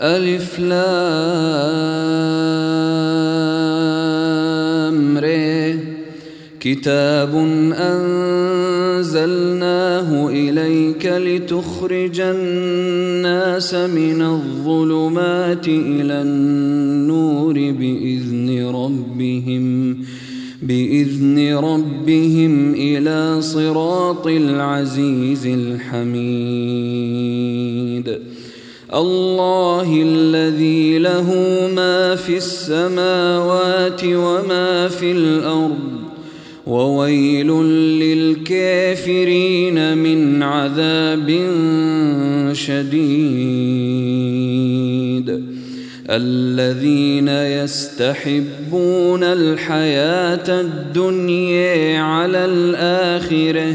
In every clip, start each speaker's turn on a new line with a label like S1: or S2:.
S1: ألف لام ري. كتاب أنزلناه إليك لتخرج الناس من الظلمات إلى النور بإذن ربهم بإذن ربهم إلى صراط العزيز الحميد. الله الذي له ما في السماوات وما في الأرض وويل للكافرين من عذاب شديد. الذين يستحبون الحياة الدنيا على الآخرة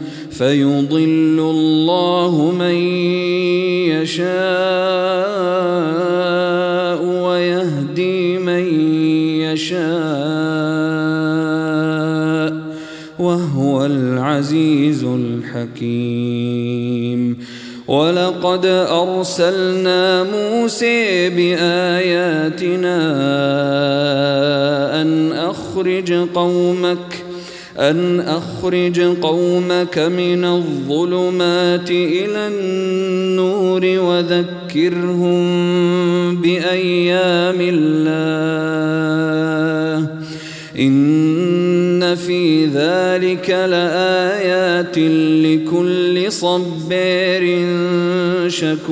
S1: فيضل الله من يشاء ويهدي من يشاء وهو العزيز الحكيم. ولقد أرسلنا موسى بآياتنا أن أخرج قومك أن أخرج قومك من الظلمات إلى النور وذكرهم بأيام الله. إن في ذلك لآيات لكل صبار شكور.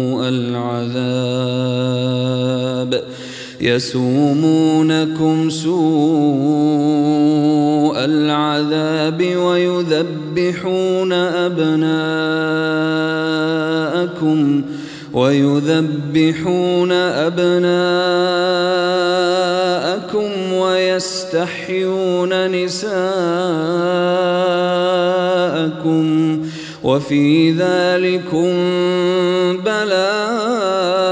S1: يسومونكم سوء العذاب ويذبحون أبناءكم ويذبحون أبناءكم ويستحيون نساءكم وفي ذلكم بلاء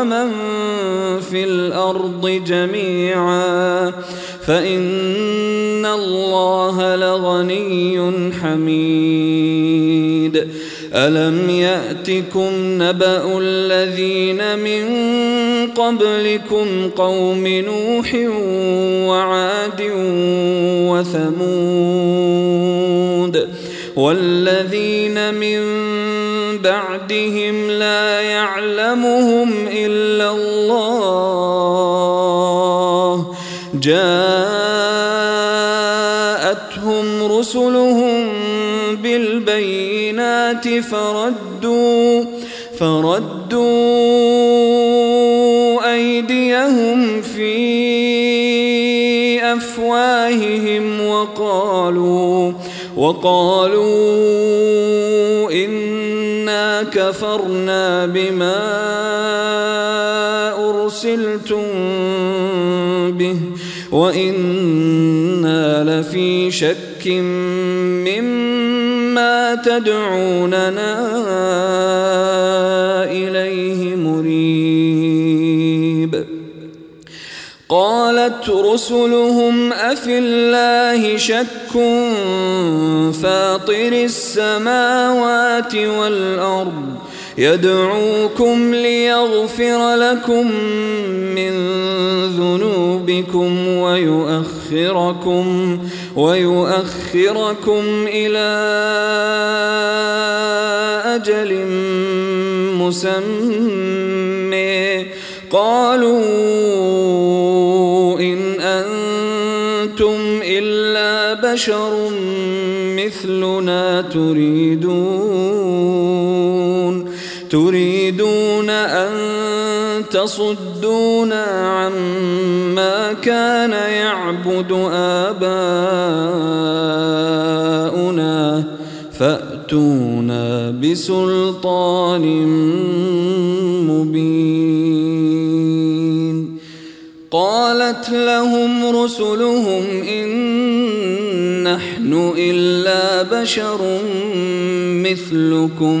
S1: ومن في الأرض جميعا فإن الله لغني حميد. ألم يأتكم نبأ الذين من قبلكم قوم نوح وعاد وثمود والذين من بعدهم لا يعلمهم رسلهم بالبينات فردوا فردوا أيديهم في أفواههم وقالوا وقالوا إنا كفرنا بما أرسلتم به وإنا لفي شك مما تدعوننا إليه مريب. قال قالت رسلهم أفي الله شك فاطر السماوات والأرض يدعوكم ليغفر لكم من ذنوبكم ويؤخركم ويؤخركم إلى أجل مسمى. قالوا إن أنتم إلا بشر مثلنا تريدون تريدون أن تصدونا عما كان يعبد آباؤنا فأتونا بسلطان مبين. قالت لهم رسلهم إن نحن إلا بشر مثلكم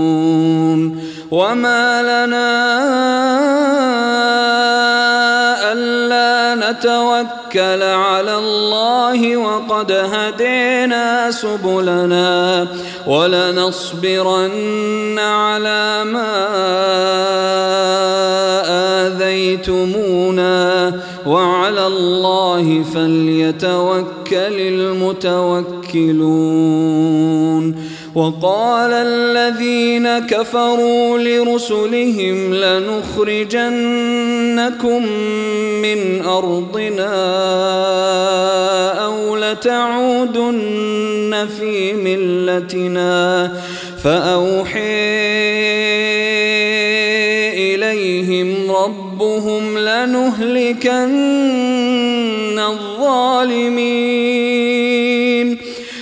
S1: وما لنا ألا نتوكل على الله وقد هدينا سبلنا ولنصبرن على ما آذيتمونا وعلى الله فليتوكل المتوكلون وقال الذين كفروا لرسلهم لنخرجنكم من أرضنا أو لتعودن في ملتنا فأوحي إليهم ربهم لنهلكن الظالمين.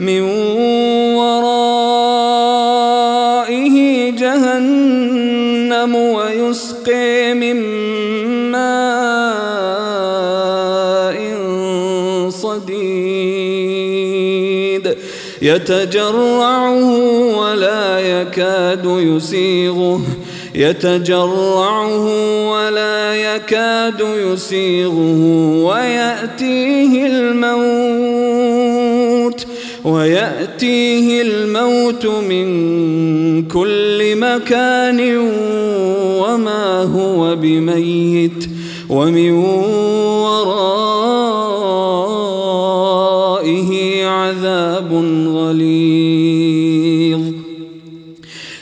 S1: من ورائه جهنم ويسقي من ماء صديد. يتجرعه ولا يكاد يسيغه. يتجرعه ولا يكاد يسيغه. ويأتيه الموت ويأتيه الموت من كل مكان وما هو بميت ومن ورائه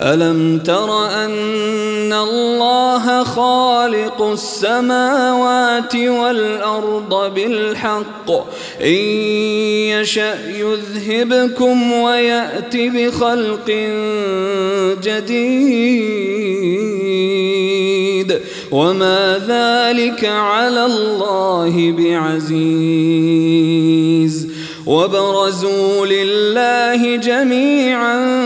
S1: ألم تر أن الله خالق السماوات والأرض بالحق؟ إن يشأ يذهبكم ويأت بخلق جديد. وما ذلك على الله بعزيز. وبرزوا لله جميعا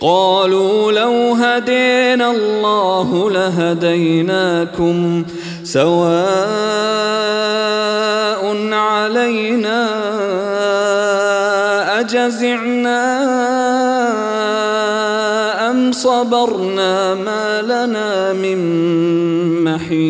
S1: قالوا لو هدينا الله لهديناكم سواء علينا أجزعنا أم صبرنا ما لنا من محيص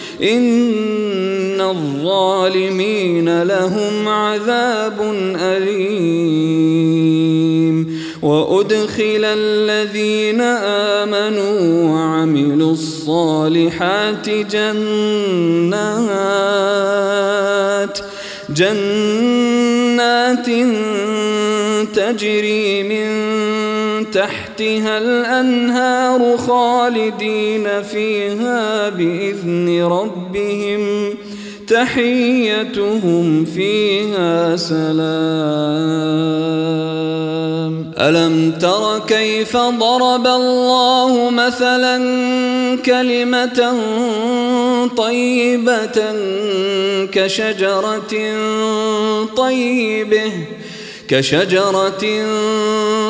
S1: إن الظالمين لهم عذاب أليم. وأدخل الذين آمنوا وعملوا الصالحات جنات جنات تجري من تحتها الأنهار خالدين فيها بإذن ربهم. تحيتهم فيها سلام. ألم تر كيف ضرب الله مثلا كلمة طيبة كشجرة طيبة كشجرة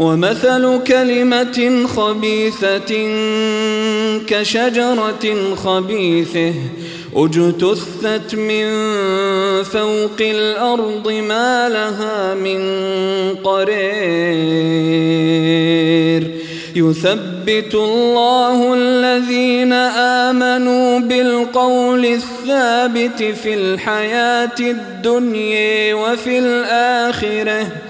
S1: ومثل كلمة خبيثة كشجرة خبيثة أجتثت من فوق الأرض ما لها من قرير. يثبت الله الذين آمنوا بالقول الثابت في الحياة الدنيا وفي الآخرة.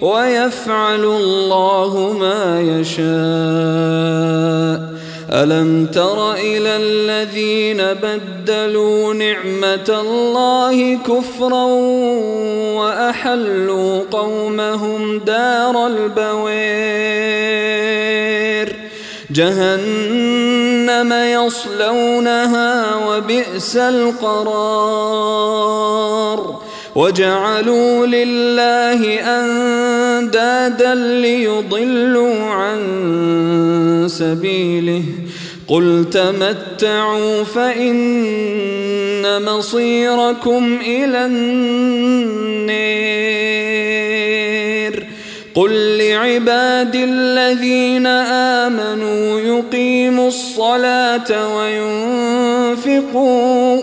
S1: ويفعل الله ما يشاء. ألم تر إلى الذين بدلوا نعمة الله كفرا وأحلوا قومهم دار البوير. جهنم يصلونها وبئس القرار. وجعلوا لله أندادا ليضلوا عن سبيله. قل تمتعوا فإن مصيركم إلى النير. قل لعبادي الذين آمنوا يقيموا الصلاة وينفقوا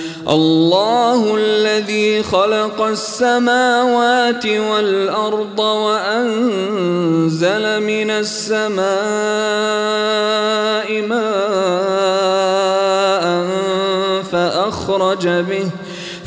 S1: الله الذي خلق السماوات والأرض وأنزل من السماء ماء فأخرج به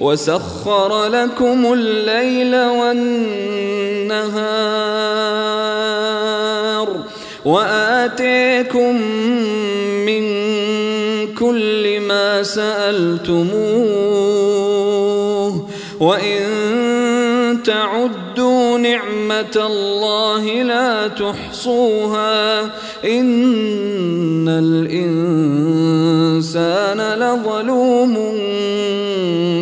S1: وسخر لكم الليل والنهار وآتيكم من كل ما سألتموه وإن تعدوا نعمة الله لا تحصوها إن الإنسان لظلوم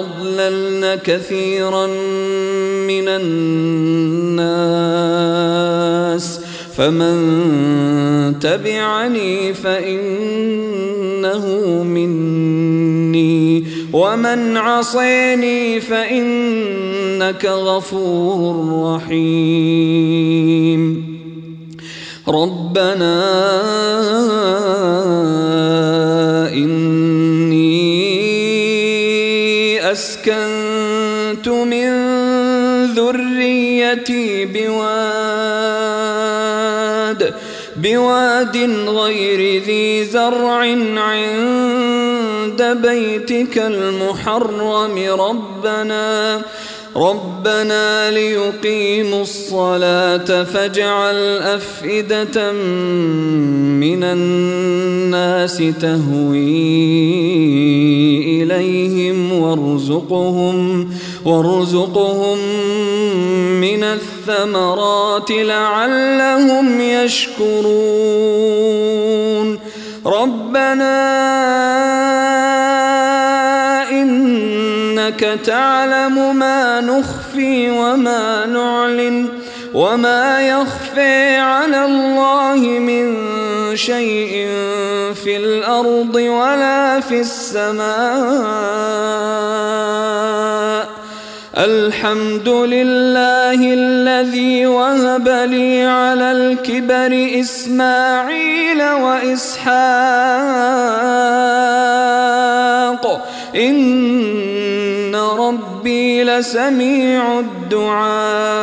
S1: أضللن كثيرا من الناس. فمن تبعني فإنه مني. ومن عصيني فإنك غفور رحيم. ربنا إني أسكنت من ذريتي بواد بواد غير ذي زرع عند بيتك المحرم. ربنا ربنا ليقيموا الصلاة فاجعل أفئدة من الناس تهوي. إليهم وارزقهم وارزقهم من الثمرات لعلهم يشكرون. ربنا إنك تعلم ما نخفي وما نعلن وما يخفي على الله من شيء في الأرض ولا في السماء. الحمد لله الذي وهب لي على الكبر إسماعيل وإسحاق. إن ربي لسميع الدعاء.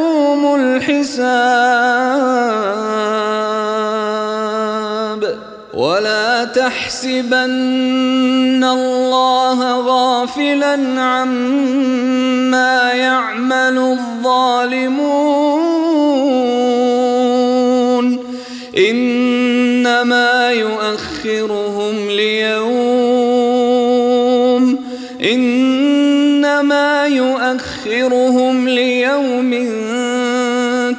S1: الحساب ولا تحسبن الله غافلا عما يعمل الظالمون إنما يؤخرهم ليوم إنما يؤخرهم ليوم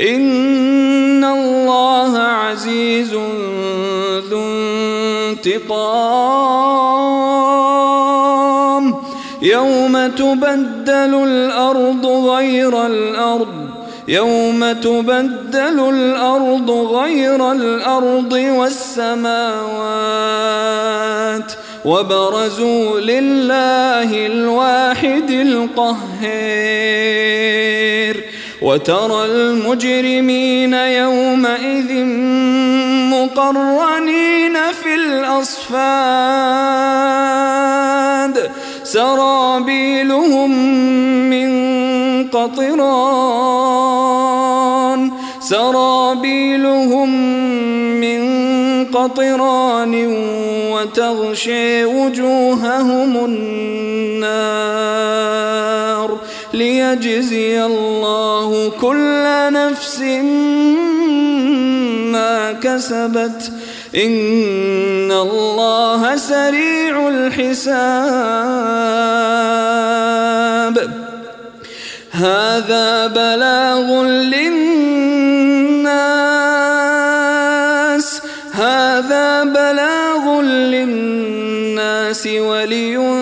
S1: إن الله عزيز ذو انتقام يوم تبدل الأرض غير الأرض يوم تبدل الأرض غير الأرض والسماوات وبرزوا لله الواحد القهير وترى المجرمين يومئذ مقرنين في الأصفاد. سرابيلهم من قطران. سرابيلهم من قطران وتغشي وجوههم النار. ليجزي الله كل نفس ما كسبت. إن الله سريع الحساب. هذا بلاغ للناس. هذا بلاغ للناس ولينذروا